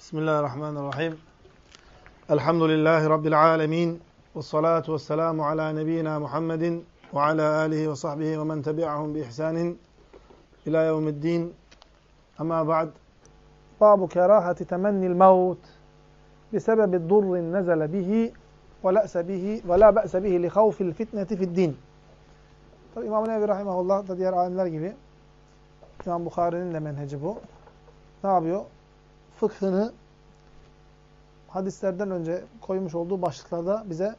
Bismillahirrahmanirrahim. Elhamdülillahi Rabbil alemin. Ve salatu ve selamu ala nebiyyina Muhammedin ve ala alihi ve sahbihi ve men tebi'ahum bi ihsanin ila yevmiddin. Ama ba'd. Babu kerahati temennil mevt bisebebi durrin nezele bihi ve la'se bihi ve la ba'se bihi li havfil fitneti fid din. Tabi İmam Nevi Rahimahullah da diğer alimler gibi İmam Bukhari'nin de menheci bu. Ne yapıyor? Fıkhını hadislerden önce koymuş olduğu başlıklarda bize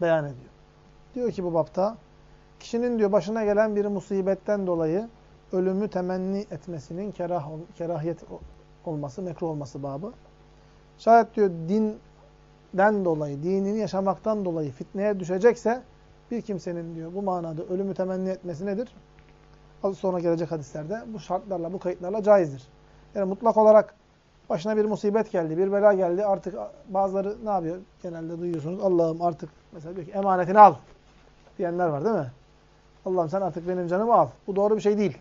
beyan ediyor. Diyor ki bu bapta, kişinin diyor başına gelen bir musibetten dolayı ölümü temenni etmesinin kerah, kerahiyet olması, mekruh olması babı. Şayet diyor dinden dolayı, dinini yaşamaktan dolayı fitneye düşecekse bir kimsenin diyor bu manada ölümü temenni etmesi nedir? Az sonra gelecek hadislerde bu şartlarla, bu kayıtlarla caizdir. Yani mutlak olarak başına bir musibet geldi, bir bela geldi. Artık bazıları ne yapıyor? Genelde duyuyorsunuz. Allah'ım artık mesela diyor ki emanetini al diyenler var değil mi? Allah'ım sen artık benim canımı al. Bu doğru bir şey değil.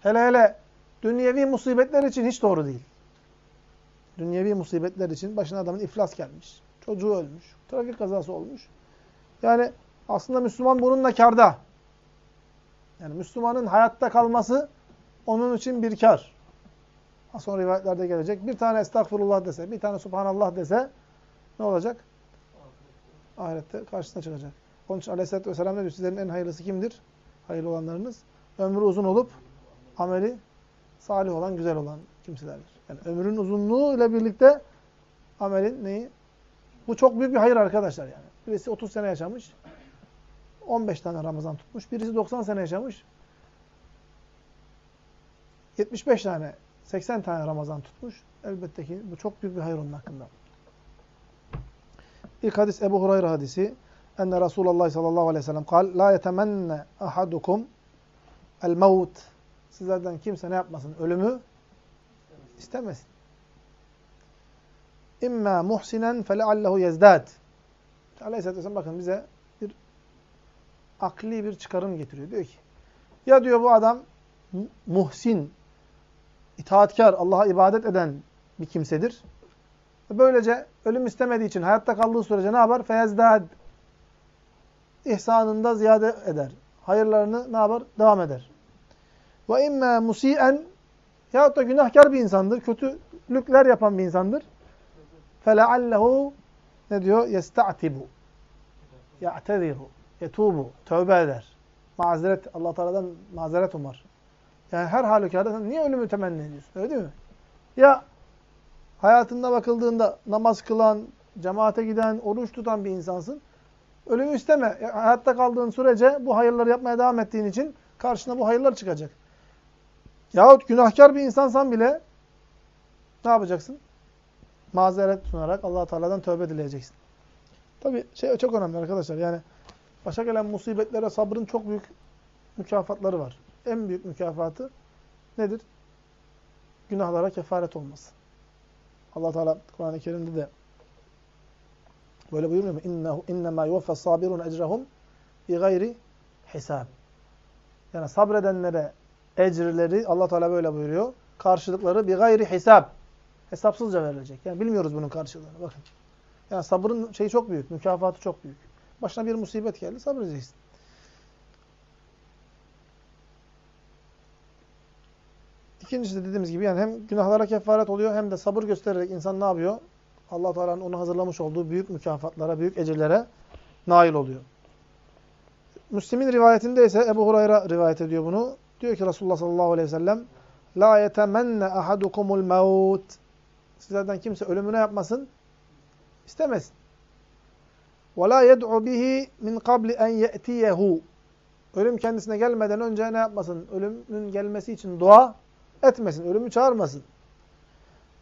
Hele hele dünyevi musibetler için hiç doğru değil. Dünyevi musibetler için başına adamın iflas gelmiş. Çocuğu ölmüş. Trafik kazası olmuş. Yani aslında Müslüman bununla karda. Yani Müslümanın hayatta kalması onun için bir kar. Az sonra rivayetlerde gelecek. Bir tane estağfurullah dese, bir tane subhanallah dese ne olacak? Ahirette karşısına çıkacak. Onun için aleyhissalatü vesselam ne diyor? Sizlerin en hayırlısı kimdir? Hayırlı olanlarınız. Ömrü uzun olup ameli salih olan, güzel olan kimselerdir. Yani ömrün uzunluğu ile birlikte amelin neyi? Bu çok büyük bir hayır arkadaşlar yani. Birisi 30 sene yaşamış. 15 tane Ramazan tutmuş. Birisi 90 sene yaşamış. 75 tane, 80 tane Ramazan tutmuş. Elbette ki bu çok büyük bir hayır onun hakkında. İlk hadis Ebu Hurayra hadisi. Enne Resulullah sallallahu aleyhi ve sellem kal, La yetemenne ahadukum el mevt. Sizlerden kimse ne yapmasın? Ölümü istemesin. İmma muhsinen feleallehu yezdad. Aleyhisselatü Vesselam bakın bize bir akli bir çıkarım getiriyor. Diyor ki ya diyor bu adam muhsin, itaatkar, Allah'a ibadet eden bir kimsedir. Böylece ölüm istemediği için hayatta kaldığı sürece ne yapar? Feyezdad. İhsanında ziyade eder. Hayırlarını ne yapar? Devam eder. Ve imme musiyen yahut da günahkar bir insandır. Kötülükler yapan bir insandır. Feleallehu ne diyor? Yesta'tibu. Ya'teziru. Yetubu. Tövbe eder. Mazeret. Allah Teala'dan mazeret umar. Yani her halükarda sen niye ölümü temenni ediyorsun? Öyle değil mi? Ya hayatında bakıldığında namaz kılan, cemaate giden, oruç tutan bir insansın. Ölümü isteme. Hayatta kaldığın sürece bu hayırları yapmaya devam ettiğin için karşına bu hayırlar çıkacak. Yahut günahkar bir insansan bile ne yapacaksın? Mazeret sunarak allah Teala'dan tövbe dileyeceksin. Tabi şey çok önemli arkadaşlar. Yani başa gelen musibetlere sabrın çok büyük mükafatları var. En büyük mükafatı nedir? Günahlara kefaret olması. Allah Teala Kur'an-ı Kerim'de de böyle buyurmuyor mu? İnnehu innema yuvaffas sabirun ecrahum bi gayri hesab. Yani sabredenlere ecrileri Allah Teala böyle buyuruyor. Karşılıkları bir gayri hesap. Hesapsızca verilecek. Yani bilmiyoruz bunun karşılığını. Bakın. Yani sabrın şeyi çok büyük. Mükafatı çok büyük. Başına bir musibet geldi. Sabredeceksin. İkincisi de dediğimiz gibi yani hem günahlara kefaret oluyor hem de sabır göstererek insan ne yapıyor? allah Teala'nın onu hazırlamış olduğu büyük mükafatlara, büyük ecirlere nail oluyor. Müslim'in rivayetinde ise Ebu Hurayra rivayet ediyor bunu. Diyor ki Resulullah sallallahu aleyhi ve sellem La yetemenne ahadukumul mevt Sizlerden kimse ölümüne yapmasın, istemesin. Ve la yed'u bihi min kabli en ye'tiyehu Ölüm kendisine gelmeden önce ne yapmasın? Ölümün gelmesi için dua etmesin. Ölümü çağırmasın.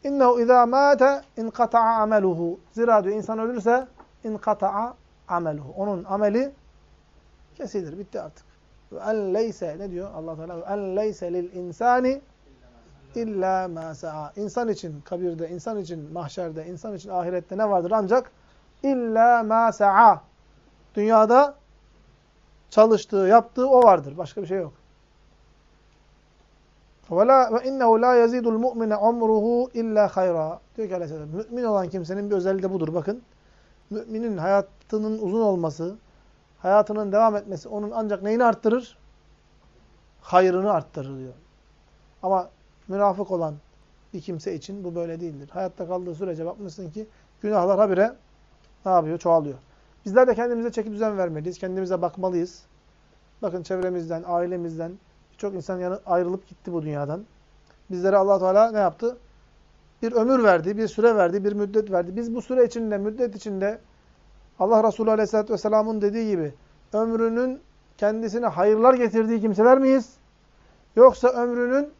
İnnehu izâ mâte inkata'a ameluhu. Zira diyor insan ölürse inkata'a ameluhu. Onun ameli kesilir. Bitti artık. Ve en leyse ne diyor Allah Teala? Ve en leyse lil insani illa ma sa'a. İnsan için kabirde, insan için mahşerde, insan için ahirette ne vardır? Ancak illa ma sa'a. Dünyada çalıştığı, yaptığı o vardır. Başka bir şey yok. Ve la ve innehu la yazidul mu'mine umruhu illa hayra. Diyor ki Aleyhisselam mümin olan kimsenin bir özelliği de budur. Bakın. Müminin hayatının uzun olması, hayatının devam etmesi onun ancak neyini arttırır? Hayrını arttırır diyor. Ama münafık olan bir kimse için bu böyle değildir. Hayatta kaldığı sürece bakmışsın ki günahlar habire ne yapıyor? Çoğalıyor. Bizler de kendimize çeki düzen vermeliyiz. Kendimize bakmalıyız. Bakın çevremizden, ailemizden birçok insan yanı ayrılıp gitti bu dünyadan. Bizlere allah Teala ne yaptı? Bir ömür verdi, bir süre verdi, bir müddet verdi. Biz bu süre içinde, müddet içinde Allah Resulü Aleyhisselatü Vesselam'ın dediği gibi ömrünün kendisine hayırlar getirdiği kimseler miyiz? Yoksa ömrünün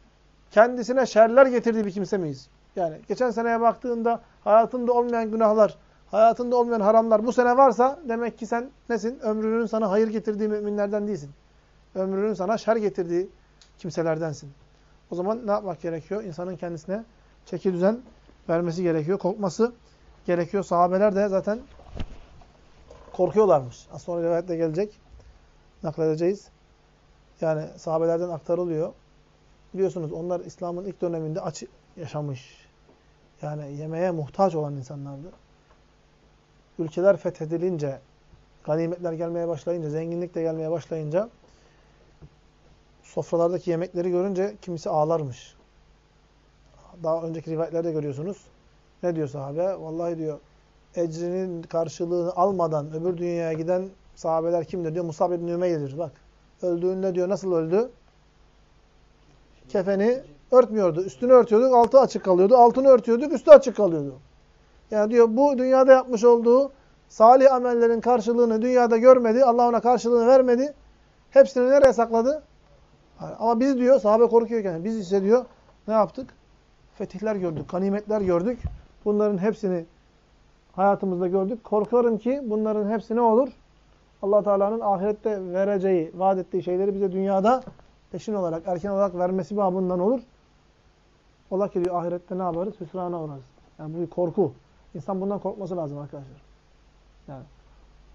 kendisine şerler getirdiği bir kimse miyiz? Yani geçen seneye baktığında hayatında olmayan günahlar, hayatında olmayan haramlar bu sene varsa demek ki sen nesin? Ömrünün sana hayır getirdiği müminlerden değilsin. Ömrünün sana şer getirdiği kimselerdensin. O zaman ne yapmak gerekiyor? İnsanın kendisine çeki düzen vermesi gerekiyor. Korkması gerekiyor. Sahabeler de zaten korkuyorlarmış. Az sonra rivayette gelecek. Nakledeceğiz. Yani sahabelerden aktarılıyor. Biliyorsunuz onlar İslam'ın ilk döneminde aç yaşamış. Yani yemeğe muhtaç olan insanlardı. Ülkeler fethedilince, ganimetler gelmeye başlayınca, zenginlik de gelmeye başlayınca sofralardaki yemekleri görünce kimisi ağlarmış. Daha önceki rivayetlerde görüyorsunuz. Ne diyor sahabe? Vallahi diyor ecrinin karşılığını almadan öbür dünyaya giden sahabeler kimdir diyor? Musab ibn Ümeyr'dir. Bak. Öldüğünde diyor nasıl öldü? Kefeni örtmüyordu. Üstünü örtüyorduk, altı açık kalıyordu. Altını örtüyorduk, üstü açık kalıyordu. Yani diyor bu dünyada yapmış olduğu salih amellerin karşılığını dünyada görmedi. Allah ona karşılığını vermedi. Hepsini nereye sakladı? Ama biz diyor, sahabe korkuyorken biz ise diyor ne yaptık? Fetihler gördük, ganimetler gördük. Bunların hepsini hayatımızda gördük. Korkuyorum ki bunların hepsi ne olur? allah Teala'nın ahirette vereceği, vaat ettiği şeyleri bize dünyada peşin olarak, erken olarak vermesi babından olur. Ola ki diyor ahirette ne yaparız? Hüsrana uğrarız. Yani bu bir korku. İnsan bundan korkması lazım arkadaşlar. Yani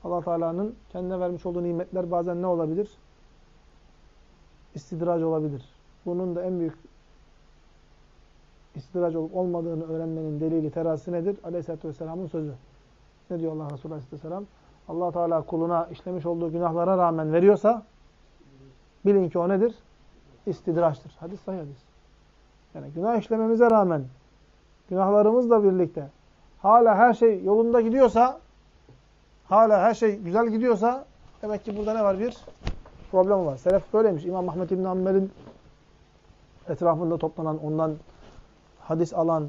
allah Teala'nın kendine vermiş olduğu nimetler bazen ne olabilir? İstidraç olabilir. Bunun da en büyük istidraç olup olmadığını öğrenmenin delili terazisi nedir? Aleyhisselatü Vesselam'ın sözü. Ne diyor Allah Resulü Aleyhisselam? allah Teala kuluna işlemiş olduğu günahlara rağmen veriyorsa bilin ki o nedir? İstidraçtır. Hadis sahih hadis. Yani günah işlememize rağmen günahlarımızla birlikte hala her şey yolunda gidiyorsa hala her şey güzel gidiyorsa demek ki burada ne var? Bir problem var. Selef böyleymiş. İmam Ahmet İbn Hanbel'in etrafında toplanan, ondan hadis alan,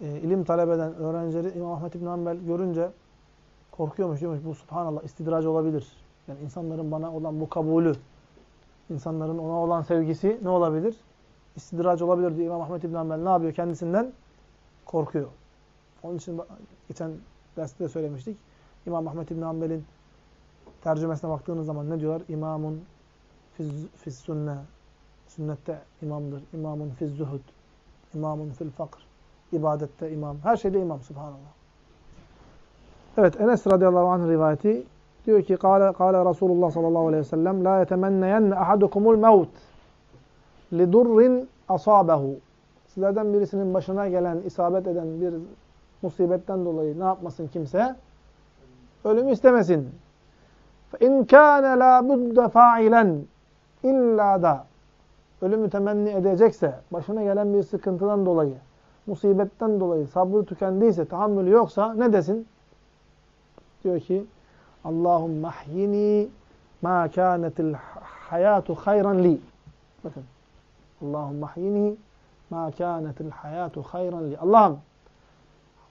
e, ilim talep eden öğrencileri İmam Ahmet İbn Hanbel görünce korkuyormuş diyormuş. Bu subhanallah istidrac olabilir. Yani insanların bana olan bu kabulü, insanların ona olan sevgisi ne olabilir? İstidrac olabilir diye İmam Ahmet İbn Hanbel ne yapıyor? Kendisinden korkuyor. Onun için geçen derste de söylemiştik. İmam Ahmet İbn Hanbel'in tercümesine baktığınız zaman ne diyorlar? İmamun fiz, fiz sünne. Sünnette imamdır. İmamun fiz zuhud. İmamun fil fakr. İbadette imam. Her şeyde imam subhanallah. Evet Enes radıyallahu anh rivayeti diyor ki kâle, kâle Resulullah sallallahu aleyhi ve sellem la yetemenneyenne ahadukumul mevt lidurrin asabehu. Sizlerden birisinin başına gelen, isabet eden bir musibetten dolayı ne yapmasın kimse? Ölümü istemesin. فَاِنْ كَانَ لَا بُدَّ فَاعِلًا İlla da ölümü temenni edecekse, başına gelen bir sıkıntıdan dolayı, musibetten dolayı sabrı tükendiyse, tahammülü yoksa ne desin? Diyor ki Allahümme ahyini ma kânetil hayatu hayran li. Bakın. Allahümme ahyini ma kânetil hayatu hayran li. Allah'ım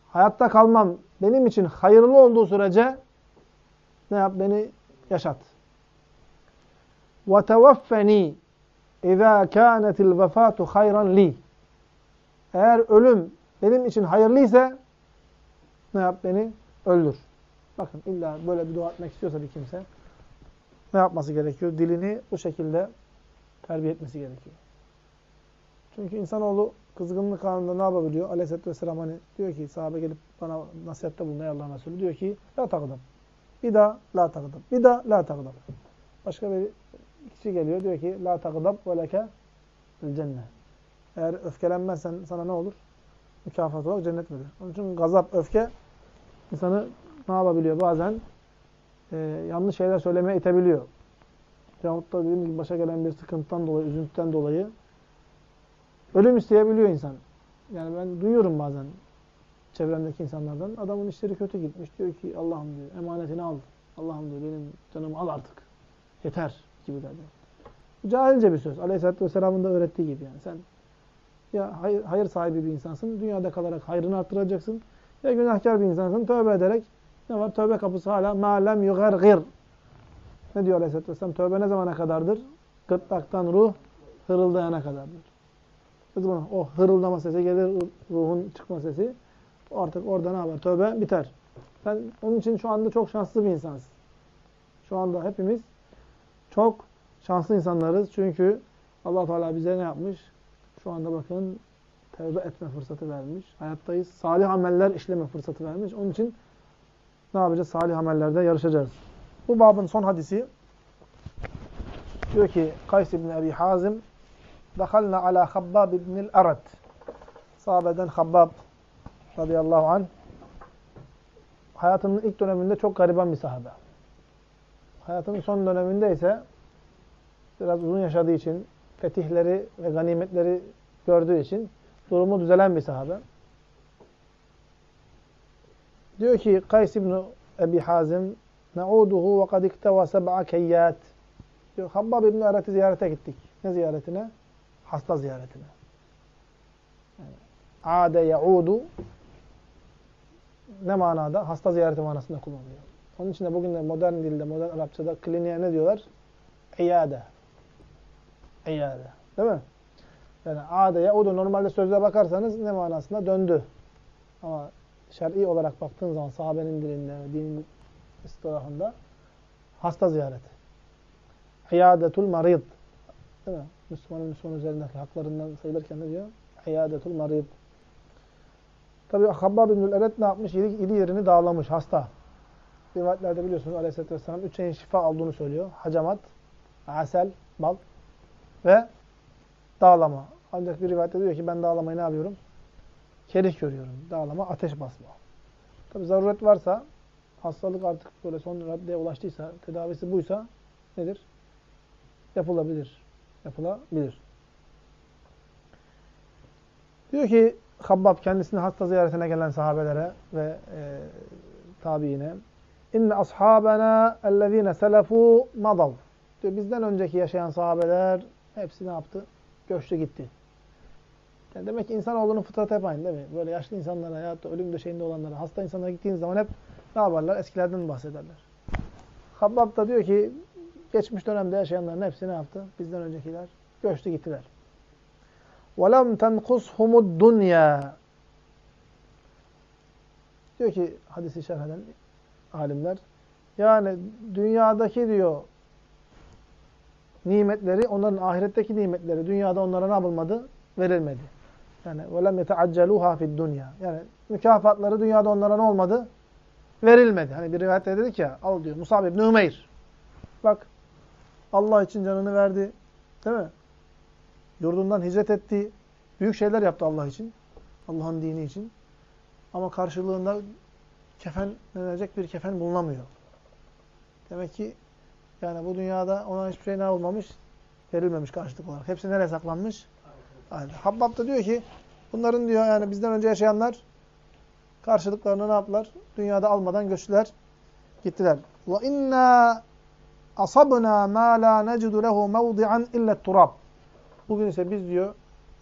hayatta kalmam benim için hayırlı olduğu sürece ne yap? Beni yaşat. Ve tevaffeni اِذَا كَانَتِ الْوَفَاتُ خَيْرًا li. Eğer ölüm benim için hayırlıysa ne yap? Beni öldür. Bakın illa böyle bir dua etmek istiyorsa bir kimse ne yapması gerekiyor? Dilini bu şekilde terbiye etmesi gerekiyor. Çünkü insanoğlu kızgınlık anında ne yapabiliyor? Aleyhisselatü Vesselam hani diyor ki sahabe gelip bana nasihatte bulunuyor Allah'ın Resulü. Diyor ki la takdam. Bir daha la takdam. Bir daha la takdam. Başka bir kişi geliyor diyor ki la takdam ve cennet. Eğer öfkelenmezsen sana ne olur? Mükafat olarak cennet verir. Onun için gazap, öfke insanı ne yapabiliyor? Bazen e, yanlış şeyler söylemeye itebiliyor. Yahut da dediğim gibi başa gelen bir sıkıntıdan dolayı, üzüntüden dolayı ölüm isteyebiliyor insan. Yani ben duyuyorum bazen çevremdeki insanlardan. Adamın işleri kötü gitmiş. Diyor ki Allah'ım diyor emanetini al. Allah'ım diyor benim canımı al artık. Yeter gibiler. Bu cahilce bir söz. Aleyhisselatü Vesselam'ın da öğrettiği gibi yani. Sen ya hayır, hayır sahibi bir insansın. Dünyada kalarak hayrını arttıracaksın. Ya günahkar bir insansın. Tövbe ederek ne var? Tövbe kapısı hala ma'lem yugargir. Ne diyor Aleyhisselatü Vesselam? Tövbe ne zamana kadardır? Gırtlaktan ruh hırıldayana kadardır. Zaman o hırıldama sesi gelir, ruhun çıkma sesi. Artık orada ne yapar? Tövbe biter. Sen onun için şu anda çok şanslı bir insansın. Şu anda hepimiz çok şanslı insanlarız. Çünkü allah Teala bize ne yapmış? Şu anda bakın tövbe etme fırsatı vermiş. Hayattayız. Salih ameller işleme fırsatı vermiş. Onun için ne yapacağız? Salih amellerde yarışacağız. Bu babın son hadisi diyor ki Kays ibn Ebi Hazim Dakhalna ala Habbab ibn al-Arad Sahabeden Habbab radıyallahu anh hayatının ilk döneminde çok gariban bir sahabe. Hayatının son döneminde ise biraz uzun yaşadığı için, fetihleri ve ganimetleri gördüğü için durumu düzelen bir sahabe. Diyor ki Kays ibn Ebi Hazim Ne'uduhu ve kad ikteva seb'a keyyat. Diyor Habbab ibn Arat'ı ziyarete gittik. Ne ziyaretine? Hasta ziyaretine. Yani, ade ya'udu ne manada? Hasta ziyareti manasında kullanılıyor. Onun için de bugün de modern dilde, modern Arapçada kliniğe ne diyorlar? İyade. İyade. Değil mi? Yani ade ya'udu normalde sözlüğe bakarsanız ne manasında? Döndü. Ama şer'i olarak baktığın zaman sahabenin dilinde, dinin istilahında hasta ziyareti. İyadetul marid. Değil mi? Müslümanın Müslüman üzerindeki haklarından sayılırken ne diyor? İyadetul marid. Tabi Habbab bin Eret ne yapmış? İli, ili yerini dağlamış. Hasta. Rivayetlerde biliyorsunuz Aleyhisselatü Vesselam üç şeyin şifa olduğunu söylüyor. Hacamat, asel, bal ve dağlama. Ancak bir rivayette diyor ki ben dağlamayı ne yapıyorum? Kerih görüyorum. Dağlama, ateş basma. Tabi zaruret varsa, hastalık artık böyle son raddeye ulaştıysa, tedavisi buysa nedir? Yapılabilir. Yapılabilir. Diyor ki Habbab kendisini hasta ziyaretine gelen sahabelere ve e, tabiine İnne ashabena ellezine selefu madav. Diyor bizden önceki yaşayan sahabeler hepsi ne yaptı? Göçtü gitti. Yani demek ki insanoğlunun fıtratı hep aynı değil mi? Böyle yaşlı insanlara ya da ölüm döşeğinde olanlara, hasta insanlara gittiğiniz zaman hep ne yaparlar? Eskilerden bahsederler. Habbab da diyor ki geçmiş dönemde yaşayanların hepsi ne yaptı? Bizden öncekiler göçtü gittiler. وَلَمْ تَنْقُسْهُمُ الدُّنْيَا Diyor ki hadisi şerh eden alimler, yani dünyadaki diyor nimetleri, onların ahiretteki nimetleri dünyada onlara ne yapılmadı? Verilmedi. Yani وَلَمْ يَتَعَجَّلُوهَا فِي الدُّنْيَا Yani mükafatları dünyada onlara ne olmadı? Verilmedi. Hani bir rivayette dedik ya, al diyor Musab ibn Ümeyr. Bak, Allah için canını verdi. Değil mi? Yurdundan hicret etti. Büyük şeyler yaptı Allah için. Allah'ın dini için. Ama karşılığında kefen denecek bir kefen bulunamıyor. Demek ki yani bu dünyada ona hiçbir şey ne olmamış? Verilmemiş karşılık olarak. Hepsi nereye saklanmış? Aynen. Habbab da diyor ki bunların diyor yani bizden önce yaşayanlar karşılıklarını ne yaptılar? Dünyada almadan göçtüler, gittiler. Ve inna asabna ma la necidu lehu mevdi'an illa turab. Bugün ise biz diyor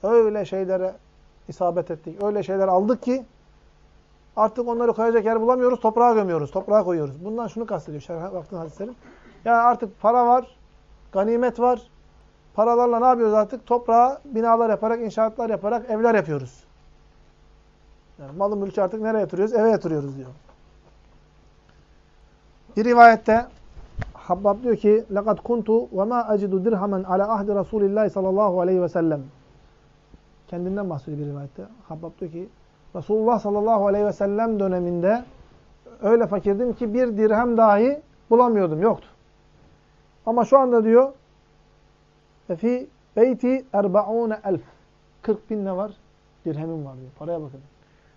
öyle şeylere isabet ettik. Öyle şeyler aldık ki artık onları koyacak yer bulamıyoruz. Toprağa gömüyoruz. Toprağa koyuyoruz. Bundan şunu kastediyor. Şerh baktığın hadislerin. Yani artık para var. Ganimet var. Paralarla ne yapıyoruz artık? Toprağa binalar yaparak, inşaatlar yaparak evler yapıyoruz. Yani malı mülkü artık nereye yatırıyoruz? Eve yatırıyoruz diyor. Bir rivayette Habbab diyor ki لَقَدْ كُنْتُ وَمَا أَجِدُ دِرْهَمًا عَلَى ahdi رَسُولِ sallallahu aleyhi ve sellem. Kendinden bahsediyor bir rivayette. Habbab diyor ki Resulullah sallallahu aleyhi ve sellem döneminde öyle fakirdim ki bir dirhem dahi bulamıyordum. Yoktu. Ama şu anda diyor e fi beyti erbaune elf 40 bin ne var? Dirhemim var diyor. Paraya bakın.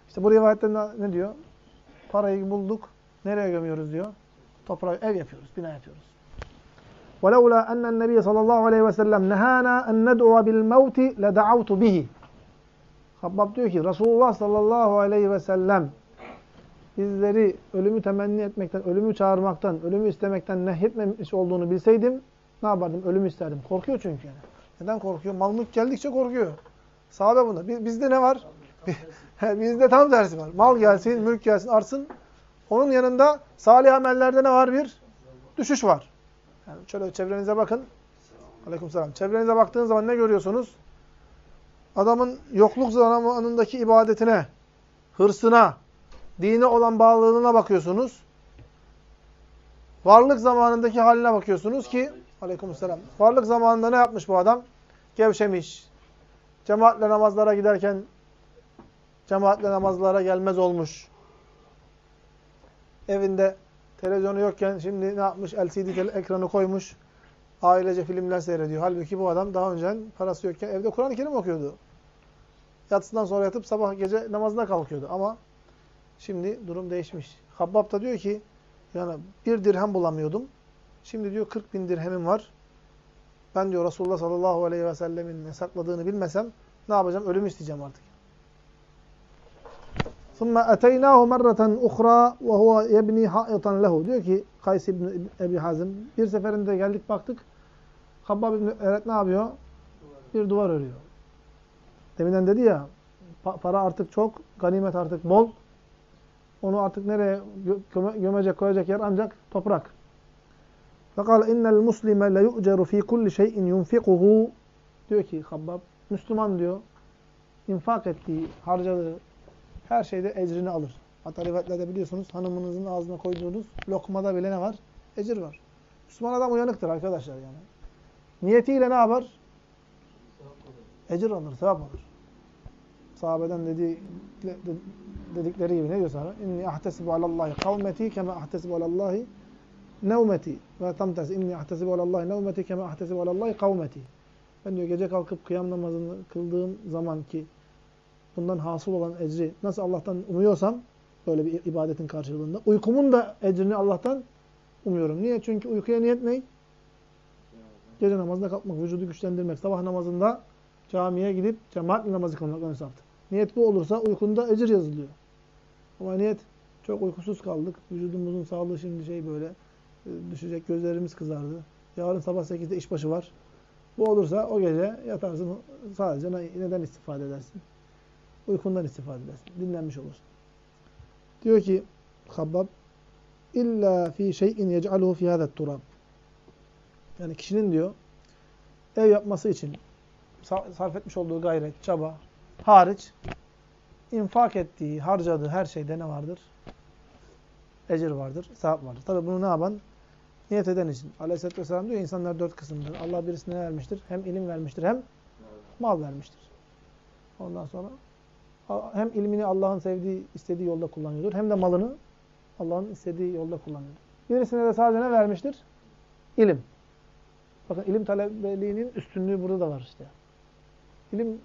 İşte bu rivayette ne diyor? Parayı bulduk. Nereye gömüyoruz diyor. Toprağa ev yapıyoruz. Bina yapıyoruz. وَلَوْلَا أَنَّ النَّبِيَ صَلَى اللّٰهُ عَلَيْهِ وَسَلَّمْ نَهَانَا أَنْ نَدْعُوَ بِالْمَوْتِ لَدَعَوْتُ بِهِ Habbab diyor ki Resulullah sallallahu aleyhi ve sellem bizleri ölümü temenni etmekten, ölümü çağırmaktan, ölümü istemekten nehyetmemiş olduğunu bilseydim ne yapardım? Ölümü isterdim. Korkuyor çünkü yani. Neden korkuyor? Mal mülk geldikçe korkuyor. Sahabe bunda. Biz, bizde ne var? bizde tam tersi var. Mal gelsin, mülk gelsin, artsın. Onun yanında salih amellerde ne var? Bir düşüş var. Yani şöyle çevrenize bakın. Aleykümselam. Çevrenize baktığınız zaman ne görüyorsunuz? Adamın yokluk zamanındaki ibadetine, hırsına, dine olan bağlılığına bakıyorsunuz. Varlık zamanındaki haline bakıyorsunuz ki aleykümselam. Varlık zamanında ne yapmış bu adam? Gevşemiş. Cemaatle namazlara giderken cemaatle namazlara gelmez olmuş. Evinde televizyonu yokken şimdi ne yapmış? LCD ekranı koymuş. Ailece filmler seyrediyor. Halbuki bu adam daha önce parası yokken evde Kur'an-ı Kerim okuyordu. Yatsından sonra yatıp sabah gece namazına kalkıyordu. Ama şimdi durum değişmiş. Habbab da diyor ki yani bir dirhem bulamıyordum. Şimdi diyor 40 bin dirhemim var. Ben diyor Resulullah sallallahu aleyhi ve sellemin sakladığını bilmesem ne yapacağım? Ölüm isteyeceğim artık. ثُمَّ اَتَيْنَاهُ مَرَّةً اُخْرَى وَهُوَ يَبْنِي حَائِطًا لَهُ Diyor ki Kays ibn Ebi Hazim bir seferinde geldik baktık Habbab ibn Eret ne yapıyor? Bir duvar örüyor. Deminden dedi ya para artık çok, ganimet artık bol. Onu artık nereye gömecek, koyacak yer ancak toprak. Fakal innel muslime le yu'ceru fi kulli şeyin yunfikuhu diyor ki Habbab Müslüman diyor infak ettiği, harcadığı her şeyde ecrini alır. Hatta rivayetlerde biliyorsunuz hanımınızın ağzına koyduğunuz lokmada bile ne var? Ecir var. Müslüman adam uyanıktır arkadaşlar yani. Niyetiyle ne yapar? Ecir alır, sevap alır. Sahabeden dediği, dedikleri gibi ne diyor sana? İnni ahtesibu alallahi kavmeti kema ahtesibu alallahi nevmeti. Ve tam tersi. İnni ahtesibu alallahi nevmeti kema ahtesibu alallahi kavmeti. Ben diyor gece kalkıp kıyam namazını kıldığım zaman ki bundan hasıl olan ecri nasıl Allah'tan umuyorsam böyle bir ibadetin karşılığında uykumun da ecrini Allah'tan umuyorum. Niye? Çünkü uykuya niyet ne? Gece namazında kalkmak, vücudu güçlendirmek. Sabah namazında camiye gidip cemaatle namazı kılmak ön safta. Niyet bu olursa uykunda ecir yazılıyor. Ama niyet çok uykusuz kaldık. Vücudumuzun sağlığı şimdi şey böyle e, düşecek, gözlerimiz kızardı. Yarın sabah 8'de işbaşı var. Bu olursa o gece yatarsın sadece neden istifade edersin? Uykundan istifade edersin. Dinlenmiş olursun. Diyor ki Habbab illa fi şey'in yec'aluhu fi hâzet turab. Yani kişinin diyor ev yapması için sarf etmiş olduğu gayret, çaba hariç infak ettiği, harcadığı her şeyde ne vardır? Ecir vardır, sevap vardır. Tabi bunu ne yapan? Niyet eden için. Aleyhisselatü Vesselam diyor insanlar dört kısımdır. Allah birisine ne vermiştir? Hem ilim vermiştir hem mal vermiştir. Ondan sonra hem ilmini Allah'ın sevdiği, istediği yolda kullanıyordur. Hem de malını Allah'ın istediği yolda kullanıyordur. Birisine de sadece ne vermiştir? İlim. Bakın ilim talebeliğinin üstünlüğü burada da var işte. İlim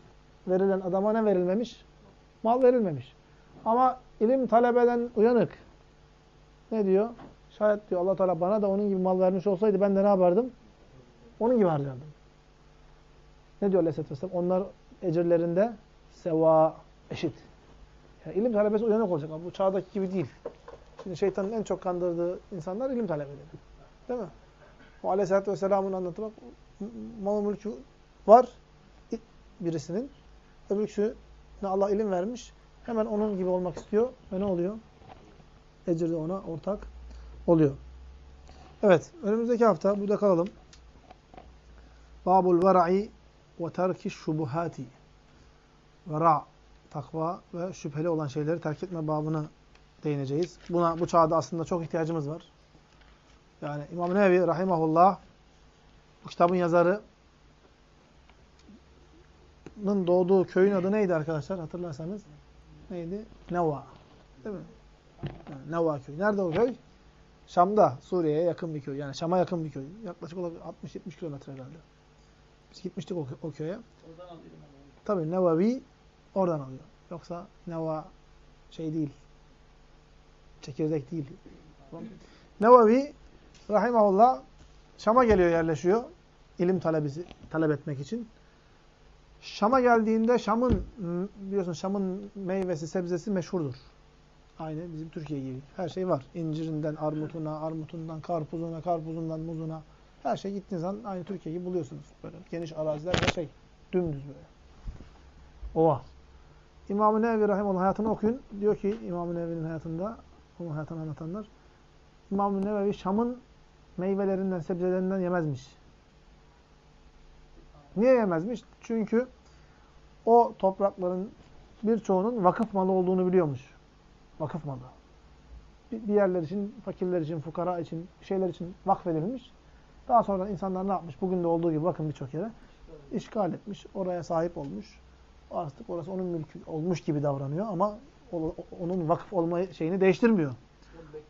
verilen adama ne verilmemiş? Mal verilmemiş. Ama ilim talebeden uyanık. Ne diyor? Şayet diyor Allah Teala bana da onun gibi mal vermiş olsaydı ben de ne yapardım? Onun gibi harcardım. Ne diyor Aleyhisselatü Vesselam? Onlar ecirlerinde seva eşit. Yani ilim talebesi uyanık olacak. Ama bu çağdaki gibi değil. Şimdi şeytanın en çok kandırdığı insanlar ilim talebeleri. Değil mi? O Aleyhisselatü Vesselam'ın anlatı mal mülkü var birisinin. Öbürküsüne Allah ilim vermiş. Hemen onun gibi olmak istiyor. Ve ne oluyor? Ecir de ona ortak oluyor. Evet. Önümüzdeki hafta burada kalalım. Babul vera'i ve terki şubuhati. Vera, takva ve şüpheli olan şeyleri terk etme babını değineceğiz. Buna bu çağda aslında çok ihtiyacımız var. Yani İmam Nevi rahimahullah bu kitabın yazarı doğduğu köyün adı neydi arkadaşlar hatırlarsanız? Neydi? Neva. Değil mi? Yani Neva köyü. Nerede o köy? Şam'da, Suriye'ye yakın bir köy. Yani Şam'a yakın bir köy. Yaklaşık olarak 60-70 kilometre herhalde. Biz gitmiştik o, o köye. Tabi Nevevi oradan alıyor. Yoksa Neva şey değil. Çekirdek değil. Nevevi rahimahullah Şam'a geliyor yerleşiyor. İlim talebisi talep etmek için. Şam'a geldiğinde Şam'ın biliyorsun Şam'ın meyvesi, sebzesi meşhurdur. Aynı bizim Türkiye gibi. Her şey var. İncirinden armutuna, armutundan karpuzuna, karpuzundan muzuna. Her şey gittiğiniz zaman aynı Türkiye gibi buluyorsunuz. Böyle geniş araziler her şey dümdüz böyle. Ova. İmam-ı Nevevi Rahimullah hayatını okuyun. Diyor ki İmam-ı Nevevi'nin hayatında, onun hayatını anlatanlar, İmam-ı Nevevi Şam'ın meyvelerinden, sebzelerinden yemezmiş. Niye yemezmiş? Çünkü o toprakların birçoğunun vakıf malı olduğunu biliyormuş. Vakıf malı. Bir yerler için, fakirler için, fukara için, şeyler için vakfedilmiş. Daha sonra insanlar ne yapmış? Bugün de olduğu gibi bakın birçok yere. işgal etmiş, oraya sahip olmuş. Artık orası onun mülkü olmuş gibi davranıyor ama onun vakıf olma şeyini değiştirmiyor.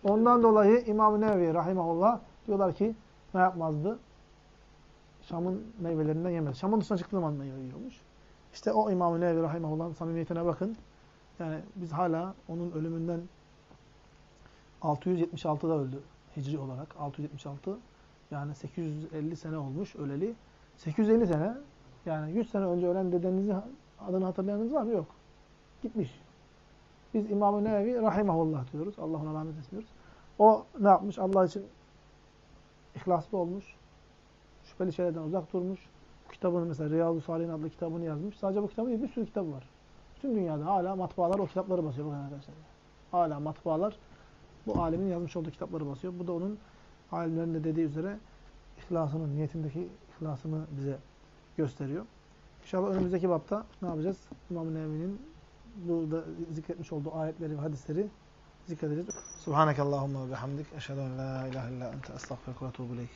Ondan dolayı İmam-ı Nevevi Rahimahullah diyorlar ki ne yapmazdı? Şam'ın meyvelerinden yemez. Şam'ın dışına çıktığı zaman meyve yiyormuş. İşte o İmam-ı Nevevi Rahimahullah'ın samimiyetine bakın. Yani biz hala onun ölümünden 676'da öldü hicri olarak. 676 yani 850 sene olmuş öleli. 850 sene yani 100 sene önce ölen dedenizin adını hatırlayanınız var mı? Yok. Gitmiş. Biz İmam-ı Nevevi Rahimahullah diyoruz. Allah ona rahmet etsin diyoruz. O ne yapmış? Allah için ihlaslı olmuş. Şüpheli şeylerden uzak durmuş. Bu kitabını mesela Riyazu Salihin adlı kitabını yazmış. Sadece bu kitabı değil, bir sürü kitabı var. Bütün dünyada hala matbaalar o kitapları basıyor. Bakın arkadaşlar. Hala matbaalar bu alimin yazmış olduğu kitapları basıyor. Bu da onun alimlerin de dediği üzere ihlasının, niyetindeki ihlasını bize gösteriyor. İnşallah önümüzdeki bapta ne yapacağız? İmam-ı Nevevi'nin burada zikretmiş olduğu ayetleri ve hadisleri zikredeceğiz. Subhanakallahumma ve bihamdik. Eşhedü en la ilahe illa ente estağfirullah ve etûbü.